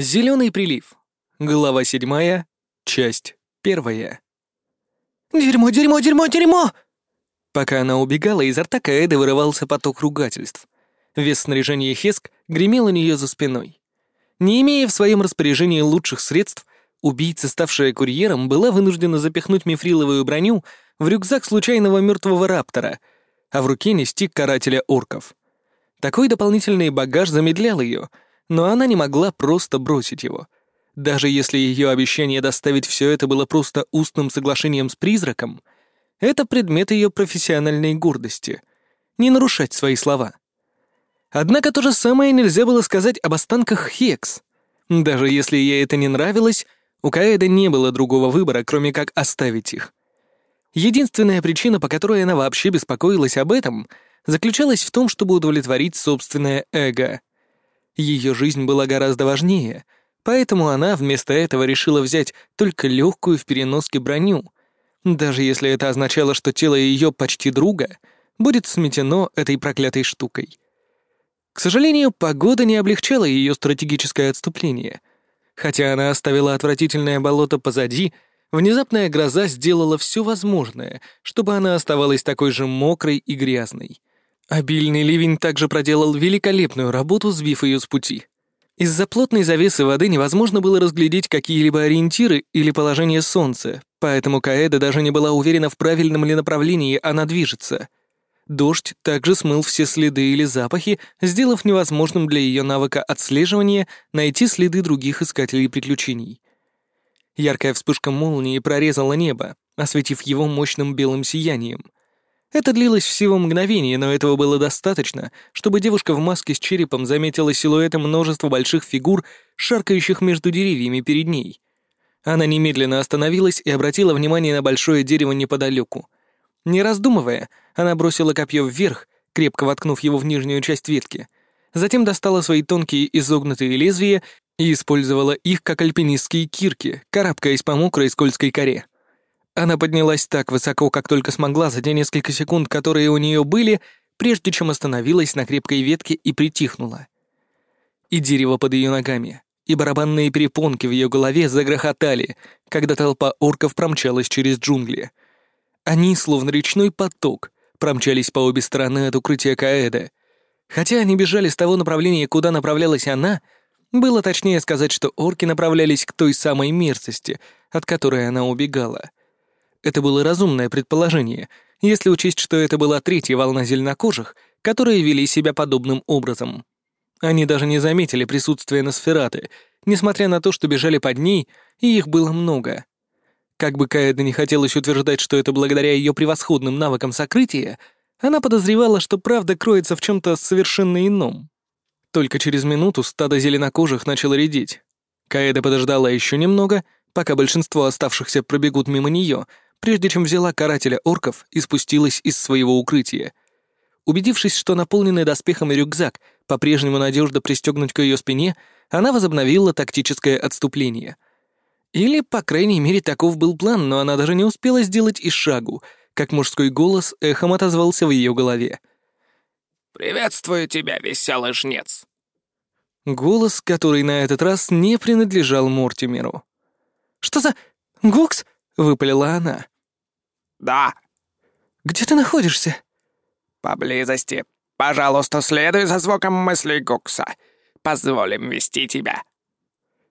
Зеленый прилив. Глава седьмая, часть первая. «Дерьмо, дерьмо, дерьмо, дерьмо!» Пока она убегала, изо рта Каэды вырывался поток ругательств. Вес снаряжения Хеск гремел у нее за спиной. Не имея в своем распоряжении лучших средств, убийца, ставшая курьером, была вынуждена запихнуть мифриловую броню в рюкзак случайного мертвого раптора, а в руке нести карателя орков. Такой дополнительный багаж замедлял ее — но она не могла просто бросить его. Даже если ее обещание доставить все это было просто устным соглашением с призраком, это предмет ее профессиональной гордости. Не нарушать свои слова. Однако то же самое нельзя было сказать об останках Хекс. Даже если ей это не нравилось, у Каэда не было другого выбора, кроме как оставить их. Единственная причина, по которой она вообще беспокоилась об этом, заключалась в том, чтобы удовлетворить собственное эго. Ее жизнь была гораздо важнее, поэтому она вместо этого решила взять только легкую в переноске броню, даже если это означало, что тело ее почти друга будет сметено этой проклятой штукой. К сожалению, погода не облегчала ее стратегическое отступление. Хотя она оставила отвратительное болото позади, внезапная гроза сделала все возможное, чтобы она оставалась такой же мокрой и грязной. Обильный ливень также проделал великолепную работу, сбив ее с пути. Из-за плотной завесы воды невозможно было разглядеть какие-либо ориентиры или положение солнца, поэтому Каэда даже не была уверена, в правильном ли направлении она движется. Дождь также смыл все следы или запахи, сделав невозможным для ее навыка отслеживания найти следы других искателей приключений. Яркая вспышка молнии прорезала небо, осветив его мощным белым сиянием — это длилось всего мгновение, но этого было достаточно, чтобы девушка в маске с черепом заметила силуэты множества больших фигур, шаркающих между деревьями перед ней. Она немедленно остановилась и обратила внимание на большое дерево неподалеку. Не раздумывая, она бросила копье вверх, крепко воткнув его в нижнюю часть ветки. Затем достала свои тонкие изогнутые лезвия и использовала их как альпинистские кирки, карабкаясь по мокрой скользкой коре. Она поднялась так высоко, как только смогла за те несколько секунд, которые у нее были, прежде чем остановилась на крепкой ветке и притихнула. И дерево под ее ногами, и барабанные перепонки в ее голове загрохотали, когда толпа орков промчалась через джунгли. Они, словно речной поток, промчались по обе стороны от укрытия Каэда. Хотя они бежали с того направления, куда направлялась она, было точнее сказать, что орки направлялись к той самой мерзости, от которой она убегала. Это было разумное предположение, если учесть, что это была третья волна зеленокожих, которые вели себя подобным образом. Они даже не заметили присутствия Носфераты, несмотря на то, что бежали под ней, и их было много. Как бы Каэда не хотелось утверждать, что это благодаря ее превосходным навыкам сокрытия, она подозревала, что правда кроется в чем-то совершенно ином. Только через минуту стадо зеленокожих начало редеть. Каэда подождала еще немного, пока большинство оставшихся пробегут мимо нее, прежде чем взяла карателя орков и спустилась из своего укрытия. Убедившись, что наполненный доспехами рюкзак по-прежнему надежно пристегнуть к ее спине, она возобновила тактическое отступление. Или, по крайней мере, таков был план, но она даже не успела сделать и шагу, как мужской голос эхом отозвался в ее голове. «Приветствую тебя, веселый жнец!» Голос, который на этот раз не принадлежал Мортимеру. «Что за... Гукс?» Выпалила она. «Да». «Где ты находишься?» «Поблизости. Пожалуйста, следуй за звуком мыслей Гукса. Позволим вести тебя».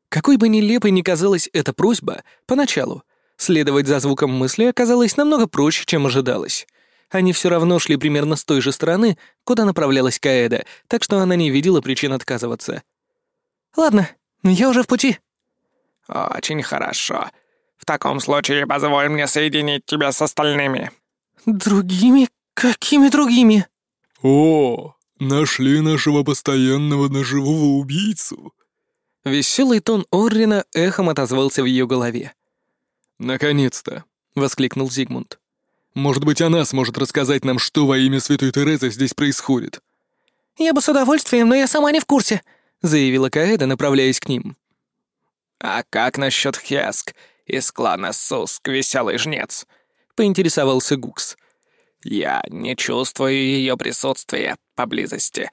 Какой бы нелепой ни казалась эта просьба, поначалу, следовать за звуком мысли оказалось намного проще, чем ожидалось. Они все равно шли примерно с той же стороны, куда направлялась Каэда, так что она не видела причин отказываться. «Ладно, я уже в пути». «Очень хорошо. В таком случае позволь мне соединить тебя с остальными». «Другими? Какими другими?» «О, нашли нашего постоянного ножевого убийцу». Веселый тон Оррина эхом отозвался в ее голове. «Наконец-то!» — воскликнул Зигмунд. «Может быть, она сможет рассказать нам, что во имя Святой Терезы здесь происходит?» «Я бы с удовольствием, но я сама не в курсе», — заявила Каэда, направляясь к ним. «А как насчет Хеск из клана Суск, веселый жнец?» — поинтересовался Гукс. «Я не чувствую ее присутствия поблизости».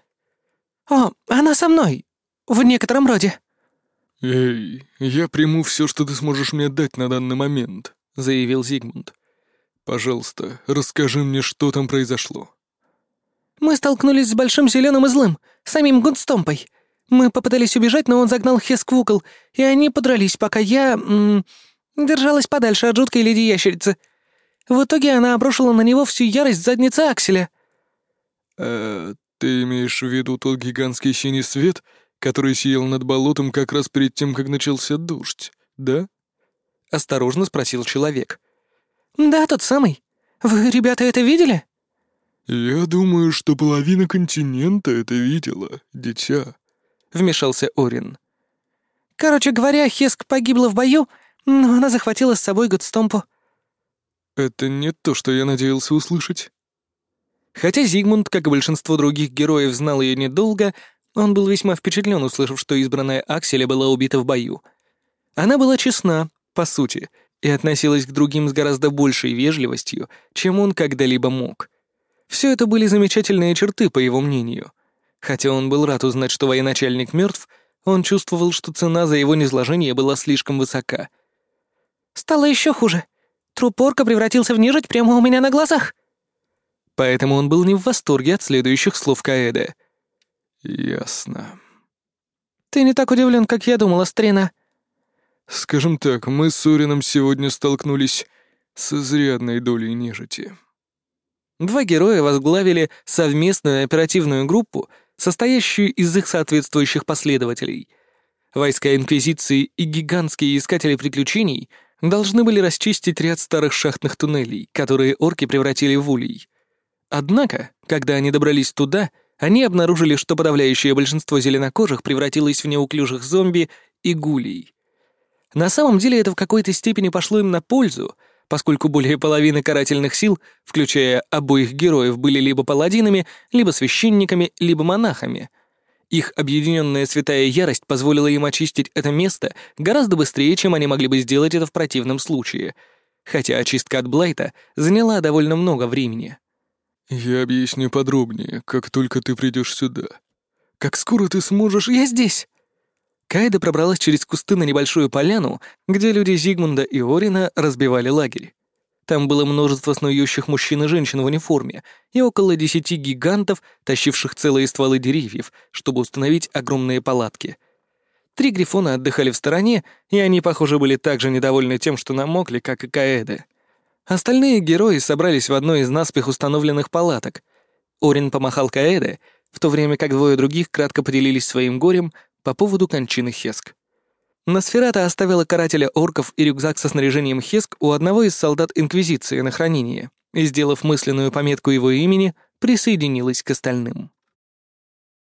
«О, она со мной. В некотором роде». «Эй, я приму все, что ты сможешь мне дать на данный момент», — заявил Зигмунд. «Пожалуйста, расскажи мне, что там произошло». «Мы столкнулись с большим зеленым и злым, самим Гудстомпой. Мы попытались убежать, но он загнал Хеск в угол, и они подрались, пока я... М -м, держалась подальше от жуткой леди-ящерицы. В итоге она обрушила на него всю ярость задницы Акселя». «Э, ты имеешь в виду тот гигантский синий свет, который сиял над болотом как раз перед тем, как начался дождь, да?» — осторожно спросил человек. «Да, тот самый. Вы, ребята, это видели?» «Я думаю, что половина континента это видела, дитя», — вмешался Орин. «Короче говоря, Хеск погибла в бою, но она захватила с собой Гудстомпу». «Это не то, что я надеялся услышать». Хотя Зигмунд, как и большинство других героев, знал ее недолго, он был весьма впечатлен, услышав, что избранная Акселя была убита в бою. Она была честна, по сути, и относилась к другим с гораздо большей вежливостью, чем он когда-либо мог. Все это были замечательные черты, по его мнению. Хотя он был рад узнать, что военачальник мертв, он чувствовал, что цена за его низложение была слишком высока. «Стало еще хуже. Труп орка превратился в нежить прямо у меня на глазах», Поэтому он был не в восторге от следующих слов Каэда. «Ясно». «Ты не так удивлен, как я думала, старина». «Скажем так, мы с Орином сегодня столкнулись с изрядной долей нежити». Два героя возглавили совместную оперативную группу, состоящую из их соответствующих последователей. Войска Инквизиции и гигантские искатели приключений должны были расчистить ряд старых шахтных туннелей, которые орки превратили в улей. Однако, когда они добрались туда, они обнаружили, что подавляющее большинство зеленокожих превратилось в неуклюжих зомби и гулей. На самом деле это в какой-то степени пошло им на пользу, поскольку более половины карательных сил, включая обоих героев, были либо паладинами, либо священниками, либо монахами. Их объединенная святая ярость позволила им очистить это место гораздо быстрее, чем они могли бы сделать это в противном случае, хотя очистка от Блайта заняла довольно много времени. «Я объясню подробнее, как только ты придешь сюда. Как скоро ты сможешь...» «Я здесь!» Кайда пробралась через кусты на небольшую поляну, где люди Зигмунда и Орина разбивали лагерь. Там было множество снующих мужчин и женщин в униформе и около десяти гигантов, тащивших целые стволы деревьев, чтобы установить огромные палатки. Три грифона отдыхали в стороне, и они, похоже, были так же недовольны тем, что намокли, как и Каэда. Остальные герои собрались в одной из наспех установленных палаток. Орин помахал Каэде, в то время как двое других кратко поделились своим горем по поводу кончины Хеск. Носферата оставила карателя орков и рюкзак со снаряжением Хеск у одного из солдат Инквизиции на хранение и, сделав мысленную пометку его имени, присоединилась к остальным.